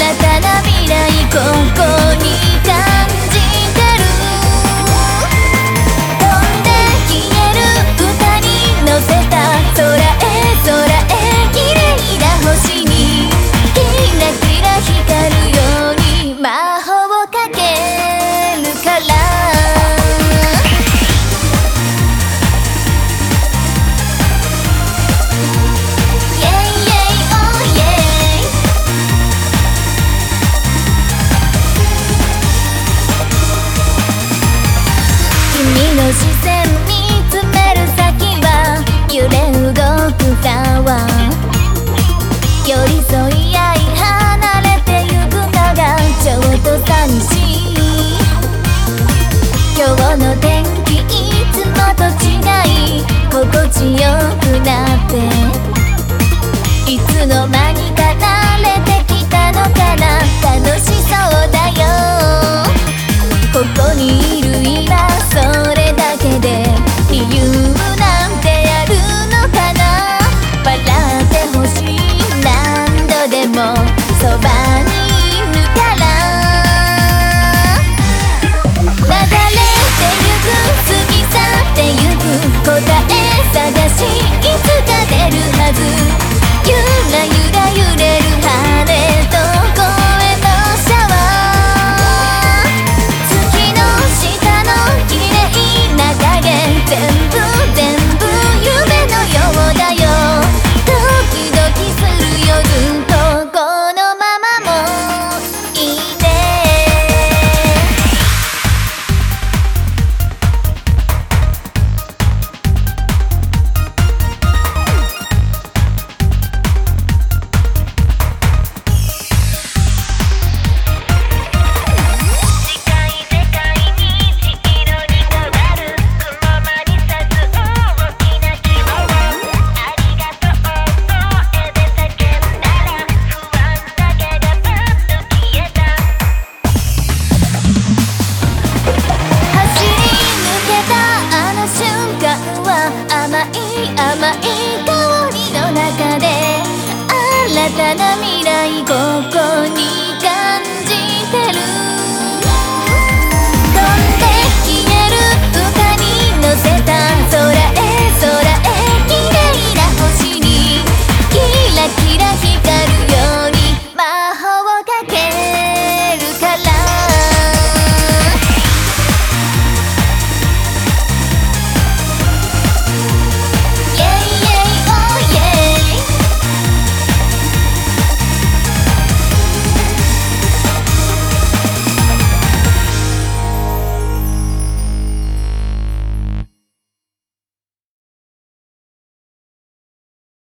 た天気いつもと違い心地よくなって。いつの間に